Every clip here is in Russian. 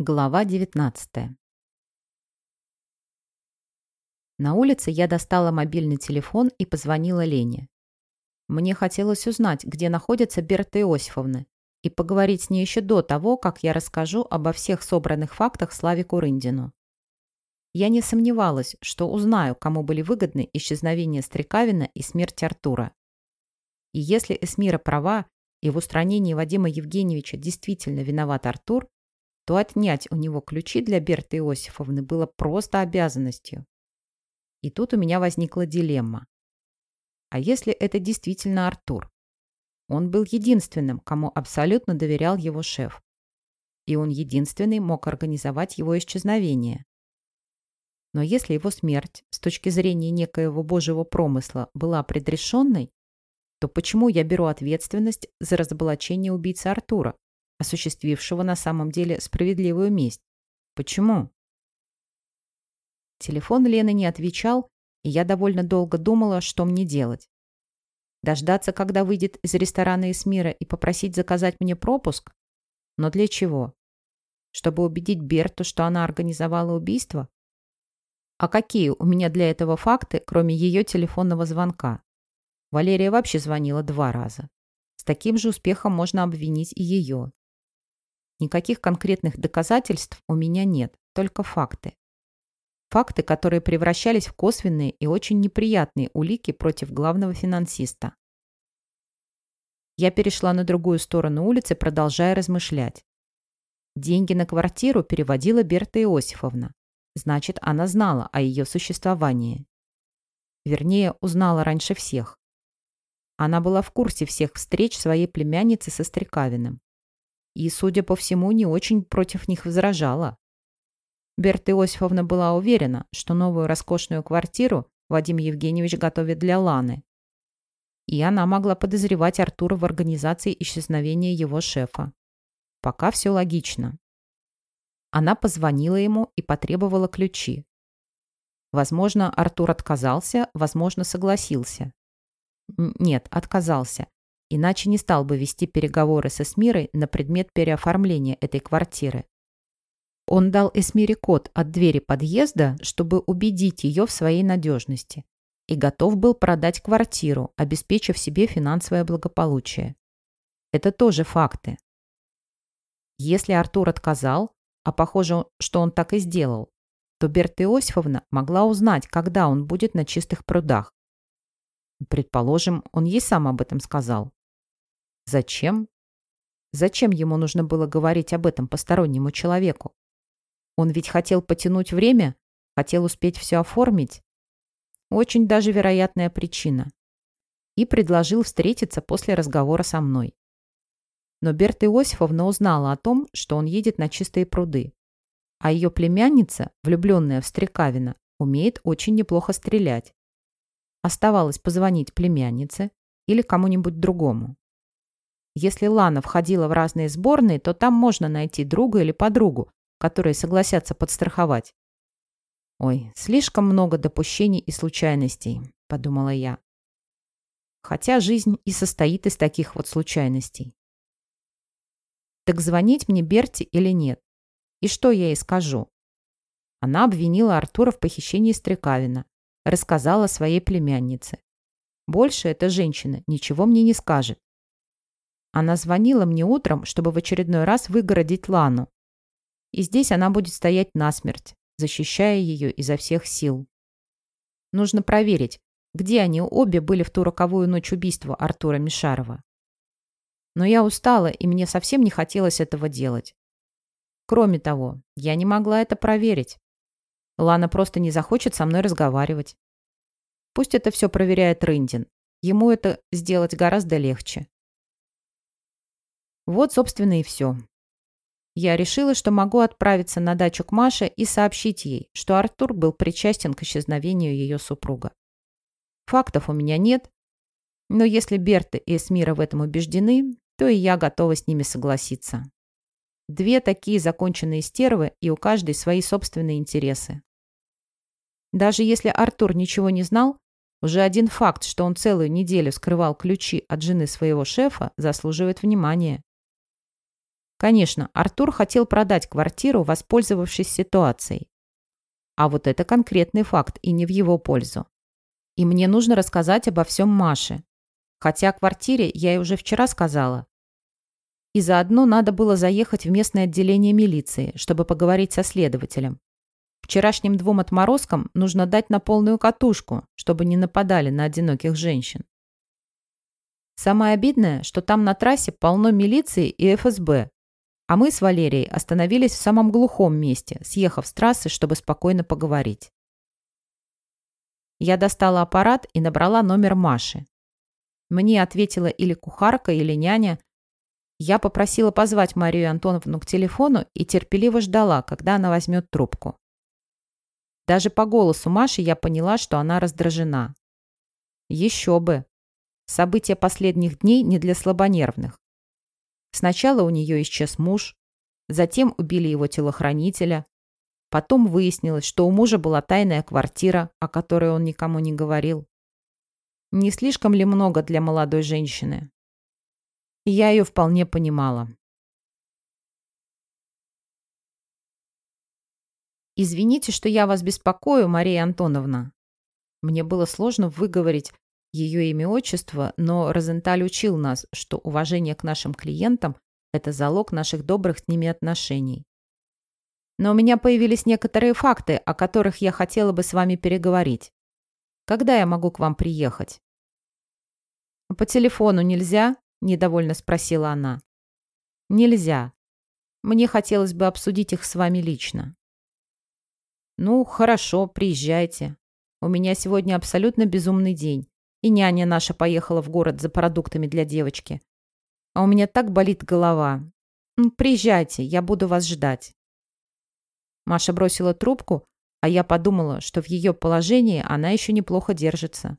Глава 19 На улице я достала мобильный телефон и позвонила Лене. Мне хотелось узнать, где находится Берта Иосифовна, и поговорить с ней еще до того, как я расскажу обо всех собранных фактах Славику Рындину. Я не сомневалась, что узнаю, кому были выгодны исчезновение Стрекавина и смерть Артура. И если Эсмира права, и в устранении Вадима Евгеньевича действительно виноват Артур, то отнять у него ключи для Берты Иосифовны было просто обязанностью. И тут у меня возникла дилемма. А если это действительно Артур? Он был единственным, кому абсолютно доверял его шеф. И он единственный мог организовать его исчезновение. Но если его смерть с точки зрения некоего божьего промысла была предрешенной, то почему я беру ответственность за разоблачение убийцы Артура? Осуществившего на самом деле справедливую месть. Почему? Телефон Лены не отвечал, и я довольно долго думала, что мне делать. Дождаться, когда выйдет из ресторана Эсмира и попросить заказать мне пропуск? Но для чего? Чтобы убедить Берту, что она организовала убийство? А какие у меня для этого факты, кроме ее телефонного звонка? Валерия вообще звонила два раза. С таким же успехом можно обвинить и ее. Никаких конкретных доказательств у меня нет, только факты. Факты, которые превращались в косвенные и очень неприятные улики против главного финансиста. Я перешла на другую сторону улицы, продолжая размышлять. Деньги на квартиру переводила Берта Иосифовна. Значит, она знала о ее существовании. Вернее, узнала раньше всех. Она была в курсе всех встреч своей племянницы со Стрекавиным и, судя по всему, не очень против них возражала. Берта Иосифовна была уверена, что новую роскошную квартиру Вадим Евгеньевич готовит для Ланы. И она могла подозревать Артура в организации исчезновения его шефа. Пока все логично. Она позвонила ему и потребовала ключи. Возможно, Артур отказался, возможно, согласился. Нет, отказался иначе не стал бы вести переговоры с Эсмирой на предмет переоформления этой квартиры. Он дал Эсмире код от двери подъезда, чтобы убедить ее в своей надежности, и готов был продать квартиру, обеспечив себе финансовое благополучие. Это тоже факты. Если Артур отказал, а похоже, что он так и сделал, то Берта Иосифовна могла узнать, когда он будет на чистых прудах. Предположим, он ей сам об этом сказал. Зачем? Зачем ему нужно было говорить об этом постороннему человеку? Он ведь хотел потянуть время, хотел успеть все оформить. Очень даже вероятная причина. И предложил встретиться после разговора со мной. Но Берта Иосифовна узнала о том, что он едет на чистые пруды. А ее племянница, влюбленная в Стрекавина, умеет очень неплохо стрелять. Оставалось позвонить племяннице или кому-нибудь другому. Если Лана входила в разные сборные, то там можно найти друга или подругу, которые согласятся подстраховать. «Ой, слишком много допущений и случайностей», — подумала я. Хотя жизнь и состоит из таких вот случайностей. Так звонить мне Берти или нет? И что я ей скажу? Она обвинила Артура в похищении Стрекавина, рассказала своей племяннице. Больше эта женщина ничего мне не скажет. Она звонила мне утром, чтобы в очередной раз выгородить Лану. И здесь она будет стоять насмерть, защищая ее изо всех сил. Нужно проверить, где они обе были в ту роковую ночь убийства Артура Мишарова. Но я устала, и мне совсем не хотелось этого делать. Кроме того, я не могла это проверить. Лана просто не захочет со мной разговаривать. Пусть это все проверяет Рындин. Ему это сделать гораздо легче. Вот, собственно, и все. Я решила, что могу отправиться на дачу к Маше и сообщить ей, что Артур был причастен к исчезновению ее супруга. Фактов у меня нет, но если Берта и Эсмира в этом убеждены, то и я готова с ними согласиться. Две такие законченные стервы, и у каждой свои собственные интересы. Даже если Артур ничего не знал, уже один факт, что он целую неделю скрывал ключи от жены своего шефа, заслуживает внимания. Конечно, Артур хотел продать квартиру, воспользовавшись ситуацией. А вот это конкретный факт и не в его пользу. И мне нужно рассказать обо всем Маше. Хотя о квартире я и уже вчера сказала. И заодно надо было заехать в местное отделение милиции, чтобы поговорить со следователем. Вчерашним двум отморозкам нужно дать на полную катушку, чтобы не нападали на одиноких женщин. Самое обидное, что там на трассе полно милиции и ФСБ, а мы с Валерией остановились в самом глухом месте, съехав с трассы, чтобы спокойно поговорить. Я достала аппарат и набрала номер Маши. Мне ответила или кухарка, или няня. Я попросила позвать Марию Антоновну к телефону и терпеливо ждала, когда она возьмет трубку. Даже по голосу Маши я поняла, что она раздражена. Еще бы. События последних дней не для слабонервных. Сначала у нее исчез муж, затем убили его телохранителя, Потом выяснилось, что у мужа была тайная квартира, о которой он никому не говорил. Не слишком ли много для молодой женщины? Я ее вполне понимала. «Извините, что я вас беспокою, Мария Антоновна». Мне было сложно выговорить ее имя-отчество, но Розенталь учил нас, что уважение к нашим клиентам – это залог наших добрых с ними отношений. Но у меня появились некоторые факты, о которых я хотела бы с вами переговорить. Когда я могу к вам приехать?» «По телефону нельзя?» – недовольно спросила она. «Нельзя. Мне хотелось бы обсудить их с вами лично». «Ну, хорошо, приезжайте. У меня сегодня абсолютно безумный день, и няня наша поехала в город за продуктами для девочки. А у меня так болит голова. Приезжайте, я буду вас ждать». Маша бросила трубку, а я подумала, что в ее положении она еще неплохо держится.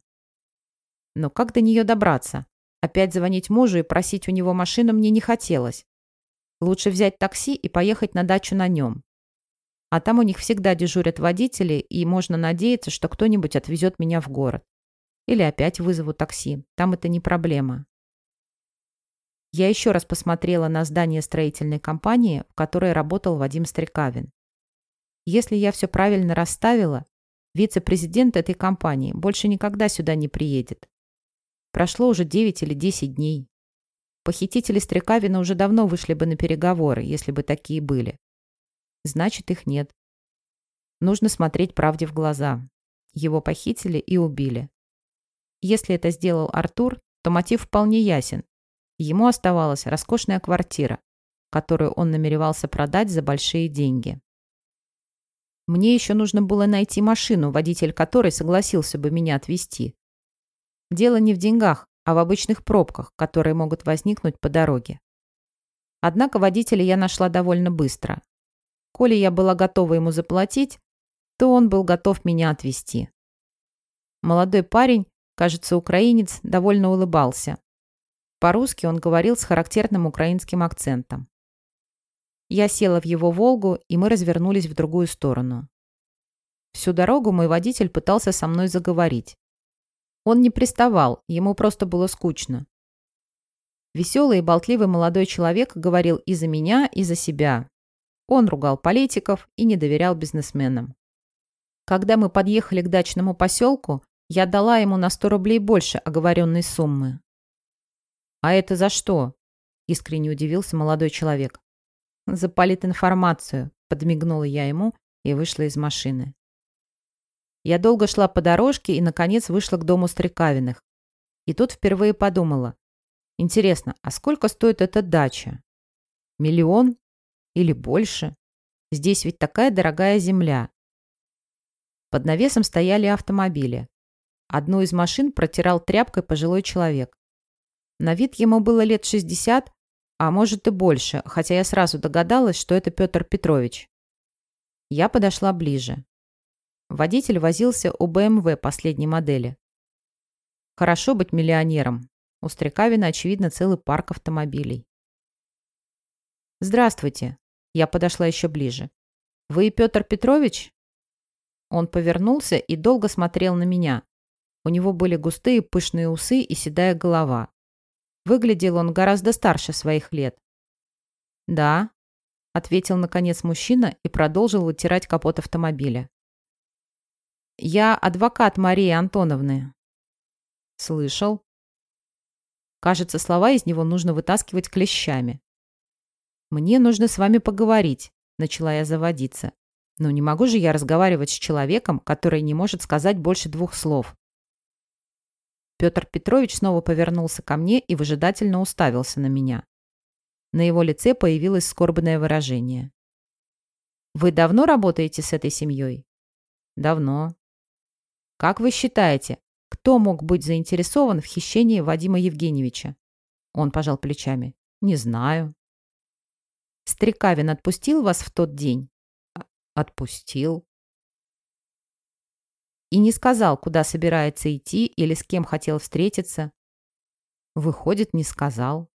Но как до нее добраться? Опять звонить мужу и просить у него машину мне не хотелось. Лучше взять такси и поехать на дачу на нем. А там у них всегда дежурят водители, и можно надеяться, что кто-нибудь отвезет меня в город. Или опять вызову такси. Там это не проблема. Я еще раз посмотрела на здание строительной компании, в которой работал Вадим Стрекавин. Если я все правильно расставила, вице-президент этой компании больше никогда сюда не приедет. Прошло уже 9 или 10 дней. Похитители Стрекавина уже давно вышли бы на переговоры, если бы такие были. Значит, их нет. Нужно смотреть правде в глаза. Его похитили и убили. Если это сделал Артур, то мотив вполне ясен. Ему оставалась роскошная квартира, которую он намеревался продать за большие деньги. Мне еще нужно было найти машину, водитель которой согласился бы меня отвезти. Дело не в деньгах, а в обычных пробках, которые могут возникнуть по дороге. Однако водителя я нашла довольно быстро. Коли я была готова ему заплатить, то он был готов меня отвезти. Молодой парень, кажется, украинец, довольно улыбался. По-русски он говорил с характерным украинским акцентом. Я села в его «Волгу», и мы развернулись в другую сторону. Всю дорогу мой водитель пытался со мной заговорить. Он не приставал, ему просто было скучно. Веселый и болтливый молодой человек говорил и за меня, и за себя. Он ругал политиков и не доверял бизнесменам. Когда мы подъехали к дачному поселку, я дала ему на 100 рублей больше оговоренной суммы. «А это за что?» – искренне удивился молодой человек. «За политинформацию», — подмигнула я ему и вышла из машины. Я долго шла по дорожке и, наконец, вышла к дому Стрекавиных. И тут впервые подумала. Интересно, а сколько стоит эта дача? Миллион? Или больше? Здесь ведь такая дорогая земля. Под навесом стояли автомобили. Одну из машин протирал тряпкой пожилой человек. На вид ему было лет 60, а может и больше, хотя я сразу догадалась, что это Петр Петрович. Я подошла ближе. Водитель возился у БМВ последней модели. Хорошо быть миллионером. У Стрекавина, очевидно, целый парк автомобилей. «Здравствуйте». Я подошла еще ближе. «Вы Петр Петрович?» Он повернулся и долго смотрел на меня. У него были густые пышные усы и седая голова. Выглядел он гораздо старше своих лет. «Да», — ответил наконец мужчина и продолжил вытирать капот автомобиля. «Я адвокат Марии Антоновны». «Слышал». Кажется, слова из него нужно вытаскивать клещами. «Мне нужно с вами поговорить», — начала я заводиться. «Но не могу же я разговаривать с человеком, который не может сказать больше двух слов». Петр Петрович снова повернулся ко мне и выжидательно уставился на меня. На его лице появилось скорбное выражение. «Вы давно работаете с этой семьей?» «Давно». «Как вы считаете, кто мог быть заинтересован в хищении Вадима Евгеньевича?» Он пожал плечами. «Не знаю». «Стрекавин отпустил вас в тот день?» «Отпустил». И не сказал, куда собирается идти или с кем хотел встретиться. Выходит, не сказал.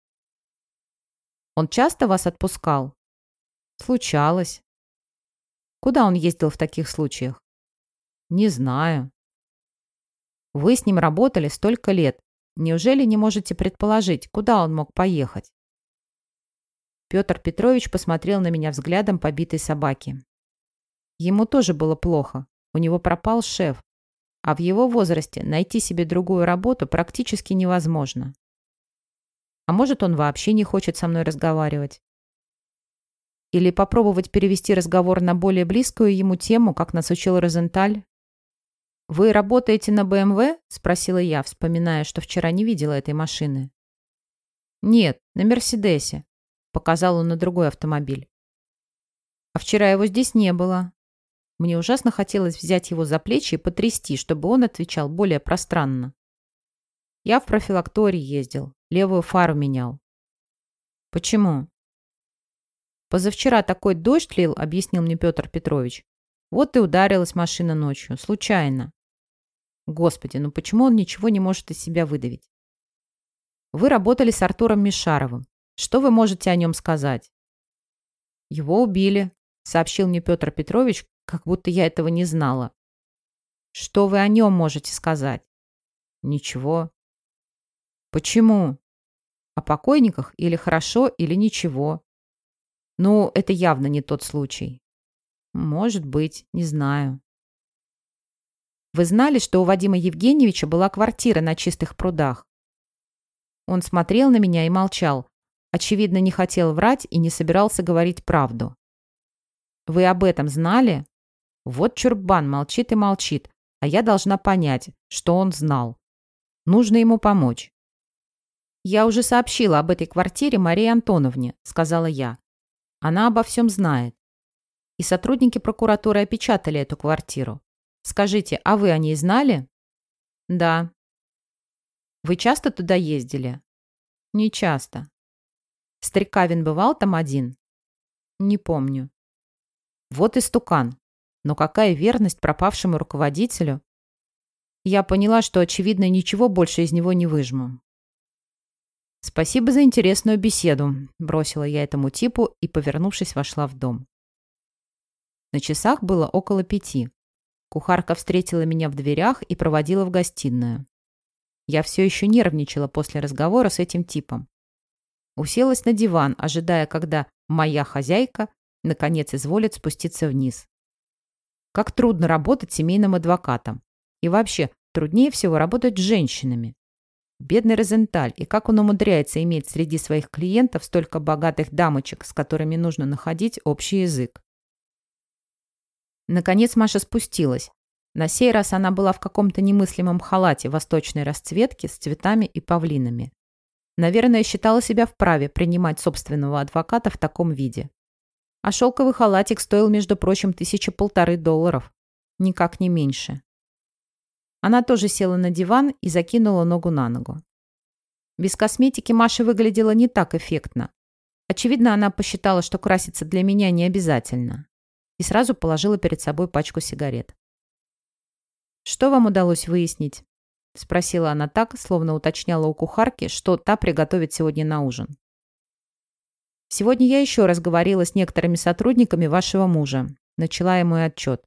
Он часто вас отпускал? Случалось. Куда он ездил в таких случаях? Не знаю. Вы с ним работали столько лет. Неужели не можете предположить, куда он мог поехать? Петр Петрович посмотрел на меня взглядом побитой собаки. Ему тоже было плохо. У него пропал шеф. А в его возрасте найти себе другую работу практически невозможно. А может, он вообще не хочет со мной разговаривать. Или попробовать перевести разговор на более близкую ему тему, как нас учил Розенталь. «Вы работаете на БМВ?» – спросила я, вспоминая, что вчера не видела этой машины. «Нет, на Мерседесе», – показал он на другой автомобиль. «А вчера его здесь не было». Мне ужасно хотелось взять его за плечи и потрясти, чтобы он отвечал более пространно. Я в профилакторий ездил, левую фару менял. Почему? Позавчера такой дождь лил, объяснил мне Петр Петрович. Вот и ударилась машина ночью, случайно. Господи, ну почему он ничего не может из себя выдавить? Вы работали с Артуром Мишаровым. Что вы можете о нем сказать? Его убили, сообщил мне Петр Петрович, как будто я этого не знала. Что вы о нем можете сказать? Ничего. Почему? О покойниках или хорошо, или ничего. Ну, это явно не тот случай. Может быть, не знаю. Вы знали, что у Вадима Евгеньевича была квартира на чистых прудах? Он смотрел на меня и молчал. Очевидно, не хотел врать и не собирался говорить правду. Вы об этом знали? Вот чурбан молчит и молчит, а я должна понять, что он знал. Нужно ему помочь. «Я уже сообщила об этой квартире Марии Антоновне», — сказала я. «Она обо всем знает. И сотрудники прокуратуры опечатали эту квартиру. Скажите, а вы о ней знали?» «Да». «Вы часто туда ездили?» «Не часто». «Стрекавин бывал там один?» «Не помню». «Вот и стукан. Но какая верность пропавшему руководителю?» Я поняла, что, очевидно, ничего больше из него не выжму. «Спасибо за интересную беседу», – бросила я этому типу и, повернувшись, вошла в дом. На часах было около пяти. Кухарка встретила меня в дверях и проводила в гостиную. Я все еще нервничала после разговора с этим типом. Уселась на диван, ожидая, когда моя хозяйка наконец изволит спуститься вниз. Как трудно работать семейным адвокатом. И вообще, труднее всего работать с женщинами. Бедный Розенталь, и как он умудряется иметь среди своих клиентов столько богатых дамочек, с которыми нужно находить общий язык. Наконец Маша спустилась. На сей раз она была в каком-то немыслимом халате восточной расцветки с цветами и павлинами. Наверное, считала себя вправе принимать собственного адвоката в таком виде. А шелковый халатик стоил, между прочим, тысяча полторы долларов. Никак не меньше. Она тоже села на диван и закинула ногу на ногу. Без косметики Маша выглядела не так эффектно. Очевидно, она посчитала, что краситься для меня не обязательно. И сразу положила перед собой пачку сигарет. «Что вам удалось выяснить?» — спросила она так, словно уточняла у кухарки, что та приготовит сегодня на ужин. «Сегодня я еще раз говорила с некоторыми сотрудниками вашего мужа», — начала ему отчет.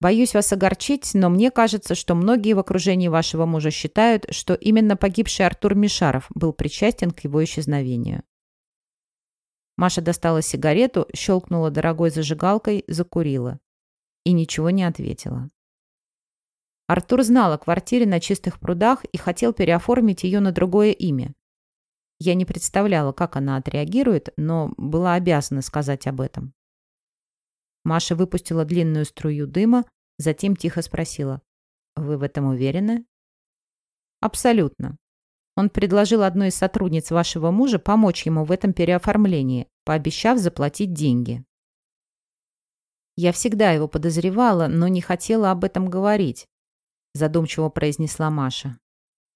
Боюсь вас огорчить, но мне кажется, что многие в окружении вашего мужа считают, что именно погибший Артур Мишаров был причастен к его исчезновению. Маша достала сигарету, щелкнула дорогой зажигалкой, закурила. И ничего не ответила. Артур знал о квартире на чистых прудах и хотел переоформить ее на другое имя. Я не представляла, как она отреагирует, но была обязана сказать об этом. Маша выпустила длинную струю дыма, затем тихо спросила. «Вы в этом уверены?» «Абсолютно. Он предложил одной из сотрудниц вашего мужа помочь ему в этом переоформлении, пообещав заплатить деньги». «Я всегда его подозревала, но не хотела об этом говорить», задумчиво произнесла Маша.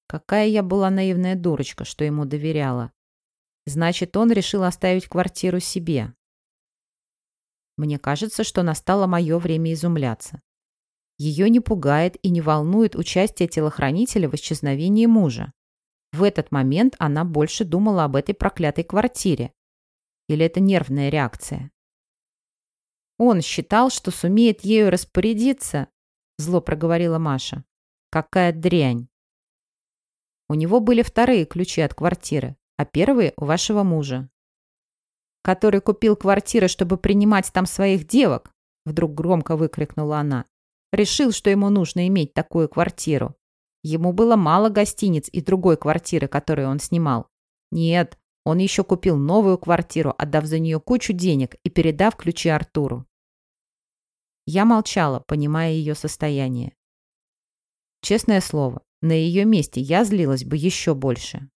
Какая я была наивная дурочка, что ему доверяла. Значит, он решил оставить квартиру себе. Мне кажется, что настало мое время изумляться. Ее не пугает и не волнует участие телохранителя в исчезновении мужа. В этот момент она больше думала об этой проклятой квартире. Или это нервная реакция? Он считал, что сумеет ею распорядиться, зло проговорила Маша. Какая дрянь. У него были вторые ключи от квартиры, а первые у вашего мужа. Который купил квартиры, чтобы принимать там своих девок, вдруг громко выкрикнула она. Решил, что ему нужно иметь такую квартиру. Ему было мало гостиниц и другой квартиры, которую он снимал. Нет, он еще купил новую квартиру, отдав за нее кучу денег и передав ключи Артуру. Я молчала, понимая ее состояние. Честное слово, на ее месте я злилась бы еще больше.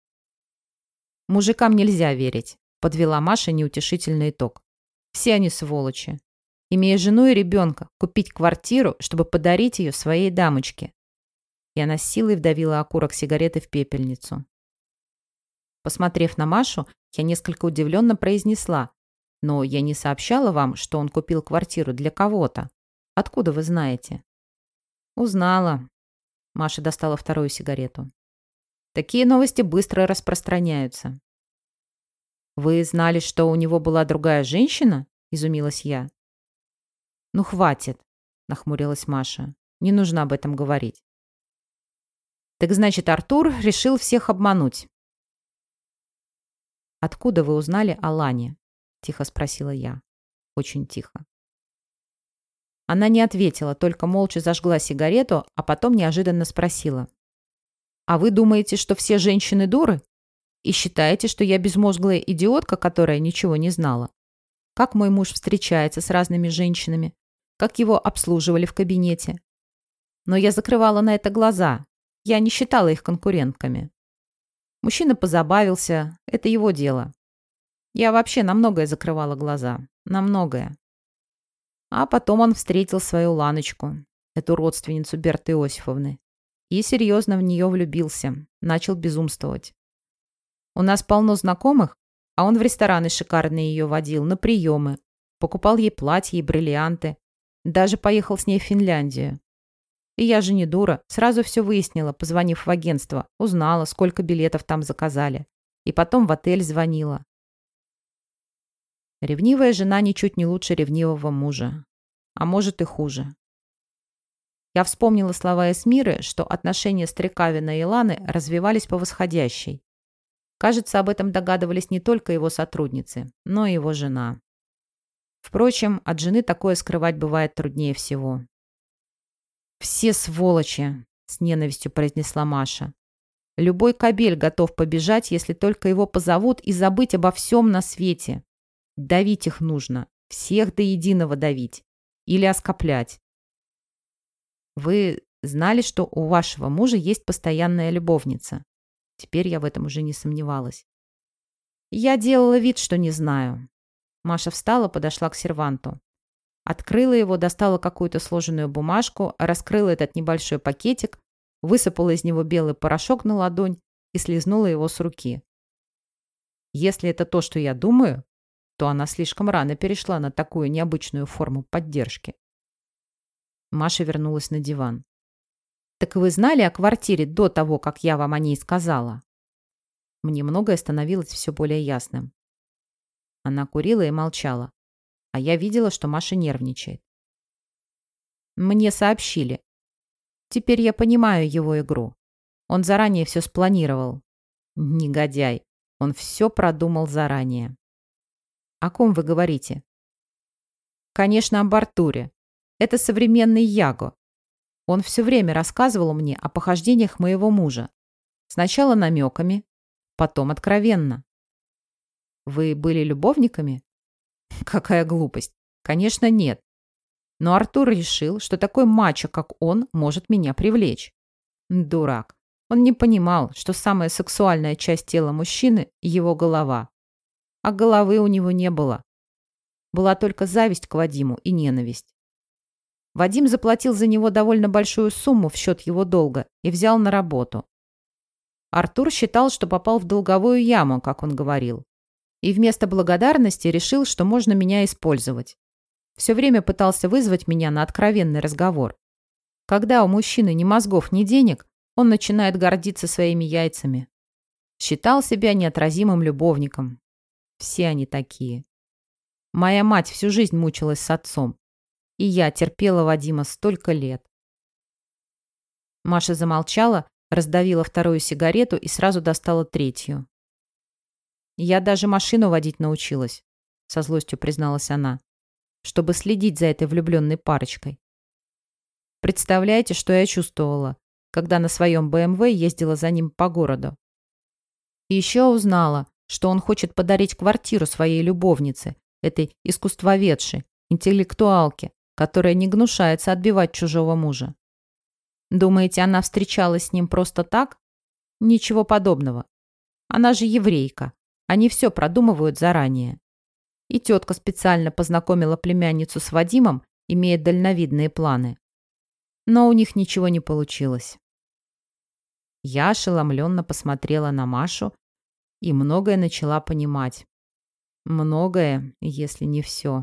«Мужикам нельзя верить», — подвела Маша неутешительный итог. «Все они сволочи. Имея жену и ребенка, купить квартиру, чтобы подарить ее своей дамочке». И она силой вдавила окурок сигареты в пепельницу. Посмотрев на Машу, я несколько удивленно произнесла. «Но я не сообщала вам, что он купил квартиру для кого-то. Откуда вы знаете?» «Узнала», Маша достала вторую сигарету. Такие новости быстро распространяются. «Вы знали, что у него была другая женщина?» – изумилась я. «Ну, хватит», – нахмурилась Маша. «Не нужно об этом говорить». «Так значит, Артур решил всех обмануть». «Откуда вы узнали о Лане?» – тихо спросила я. Очень тихо. Она не ответила, только молча зажгла сигарету, а потом неожиданно спросила. «А вы думаете, что все женщины дуры? И считаете, что я безмозглая идиотка, которая ничего не знала? Как мой муж встречается с разными женщинами? Как его обслуживали в кабинете? Но я закрывала на это глаза. Я не считала их конкурентками. Мужчина позабавился, это его дело. Я вообще на многое закрывала глаза. На многое. А потом он встретил свою Ланочку, эту родственницу Берты Иосифовны, и серьезно в нее влюбился, начал безумствовать. У нас полно знакомых, а он в рестораны шикарные ее водил, на приемы, покупал ей платья и бриллианты, даже поехал с ней в Финляндию. И я же не дура, сразу все выяснила, позвонив в агентство, узнала, сколько билетов там заказали. И потом в отель звонила. Ревнивая жена ничуть не лучше ревнивого мужа. А может и хуже. Я вспомнила слова Эсмиры, что отношения Стрекавина и Ланы развивались по восходящей. Кажется, об этом догадывались не только его сотрудницы, но и его жена. Впрочем, от жены такое скрывать бывает труднее всего. «Все сволочи!» — с ненавистью произнесла Маша. «Любой кобель готов побежать, если только его позовут и забыть обо всем на свете. Давить их нужно. Всех до единого давить. Или оскоплять. Вы знали, что у вашего мужа есть постоянная любовница? Теперь я в этом уже не сомневалась. Я делала вид, что не знаю. Маша встала, подошла к серванту. Открыла его, достала какую-то сложенную бумажку, раскрыла этот небольшой пакетик, высыпала из него белый порошок на ладонь и слезнула его с руки. Если это то, что я думаю, то она слишком рано перешла на такую необычную форму поддержки. Маша вернулась на диван. «Так вы знали о квартире до того, как я вам о ней сказала?» Мне многое становилось все более ясным. Она курила и молчала, а я видела, что Маша нервничает. Мне сообщили. Теперь я понимаю его игру. Он заранее все спланировал. Негодяй. Он все продумал заранее. О ком вы говорите? Конечно, об Артуре. Это современный Яго. Он все время рассказывал мне о похождениях моего мужа. Сначала намеками, потом откровенно. Вы были любовниками? Какая глупость. Конечно, нет. Но Артур решил, что такой мачо, как он, может меня привлечь. Дурак. Он не понимал, что самая сексуальная часть тела мужчины – его голова. А головы у него не было. Была только зависть к Вадиму и ненависть. Вадим заплатил за него довольно большую сумму в счет его долга и взял на работу. Артур считал, что попал в долговую яму, как он говорил. И вместо благодарности решил, что можно меня использовать. Все время пытался вызвать меня на откровенный разговор. Когда у мужчины ни мозгов, ни денег, он начинает гордиться своими яйцами. Считал себя неотразимым любовником. Все они такие. Моя мать всю жизнь мучилась с отцом. И я терпела Вадима столько лет. Маша замолчала, раздавила вторую сигарету и сразу достала третью. «Я даже машину водить научилась», — со злостью призналась она, «чтобы следить за этой влюбленной парочкой. Представляете, что я чувствовала, когда на своем БМВ ездила за ним по городу? И еще узнала, что он хочет подарить квартиру своей любовнице, этой искусствоведшей, интеллектуалке, которая не гнушается отбивать чужого мужа. Думаете, она встречалась с ним просто так? Ничего подобного. Она же еврейка. Они все продумывают заранее. И тетка специально познакомила племянницу с Вадимом, имея дальновидные планы. Но у них ничего не получилось. Я ошеломленно посмотрела на Машу и многое начала понимать. Многое, если не все.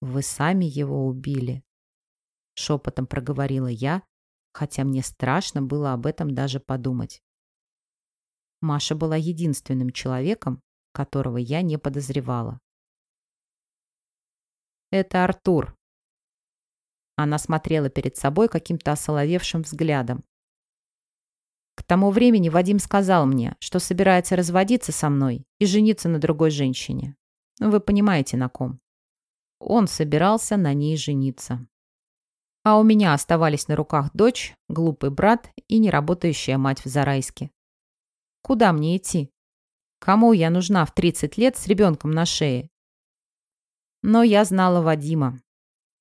«Вы сами его убили», — шепотом проговорила я, хотя мне страшно было об этом даже подумать. Маша была единственным человеком, которого я не подозревала. «Это Артур». Она смотрела перед собой каким-то осоловевшим взглядом. К тому времени Вадим сказал мне, что собирается разводиться со мной и жениться на другой женщине. Вы понимаете, на ком. Он собирался на ней жениться. А у меня оставались на руках дочь, глупый брат и неработающая мать в Зарайске. Куда мне идти? Кому я нужна в 30 лет с ребенком на шее? Но я знала Вадима.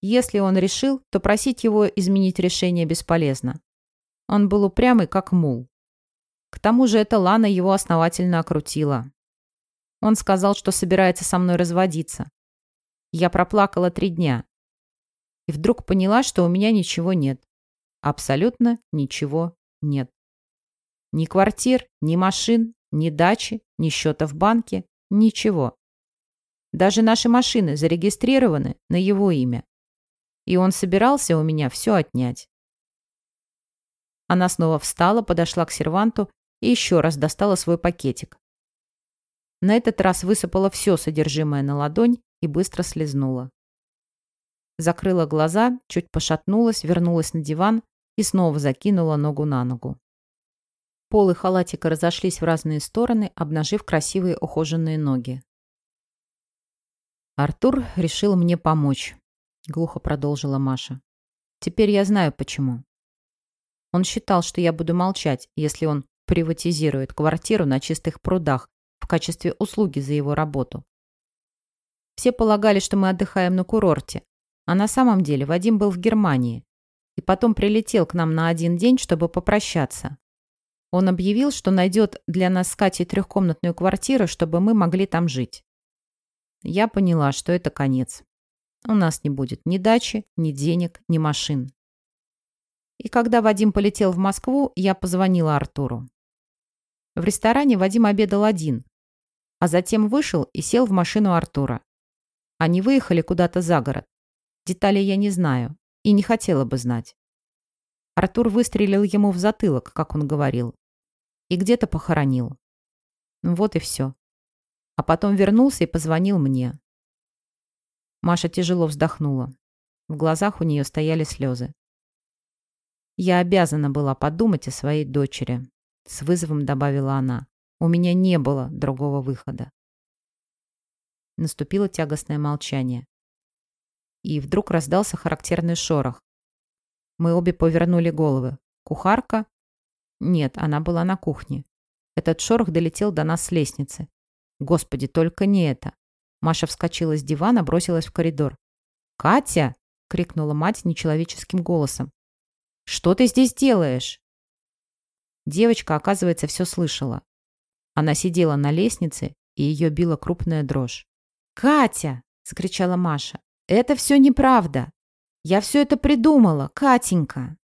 Если он решил, то просить его изменить решение бесполезно. Он был упрямый, как мул. К тому же эта Лана его основательно окрутила. Он сказал, что собирается со мной разводиться. Я проплакала три дня. И вдруг поняла, что у меня ничего нет. Абсолютно ничего нет. Ни квартир, ни машин, ни дачи, ни счета в банке, ничего. Даже наши машины зарегистрированы на его имя. И он собирался у меня все отнять. Она снова встала, подошла к серванту и еще раз достала свой пакетик. На этот раз высыпала все содержимое на ладонь и быстро слезнула. Закрыла глаза, чуть пошатнулась, вернулась на диван и снова закинула ногу на ногу. Полы халатика разошлись в разные стороны, обнажив красивые ухоженные ноги. «Артур решил мне помочь», — глухо продолжила Маша. «Теперь я знаю, почему. Он считал, что я буду молчать, если он приватизирует квартиру на чистых прудах в качестве услуги за его работу. Все полагали, что мы отдыхаем на курорте, а на самом деле Вадим был в Германии и потом прилетел к нам на один день, чтобы попрощаться. Он объявил, что найдет для нас с Катей трехкомнатную квартиру, чтобы мы могли там жить. Я поняла, что это конец. У нас не будет ни дачи, ни денег, ни машин. И когда Вадим полетел в Москву, я позвонила Артуру. В ресторане Вадим обедал один, а затем вышел и сел в машину Артура. Они выехали куда-то за город. Деталей я не знаю и не хотела бы знать. Артур выстрелил ему в затылок, как он говорил, и где-то похоронил. Вот и все. А потом вернулся и позвонил мне. Маша тяжело вздохнула. В глазах у нее стояли слезы. Я обязана была подумать о своей дочери, с вызовом добавила она. У меня не было другого выхода. Наступило тягостное молчание. И вдруг раздался характерный шорох. Мы обе повернули головы. Кухарка? Нет, она была на кухне. Этот шорох долетел до нас с лестницы. Господи, только не это. Маша вскочила с дивана, бросилась в коридор. «Катя!» — крикнула мать нечеловеческим голосом. «Что ты здесь делаешь?» Девочка, оказывается, все слышала. Она сидела на лестнице, и ее била крупная дрожь. «Катя!» — закричала Маша. «Это все неправда. Я все это придумала, Катенька!»